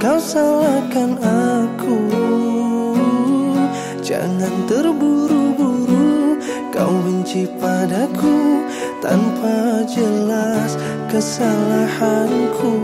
Kau salahkan aku. Jangan terburu-buru. Kau benci padaku Tanpa jelas kesalahanku.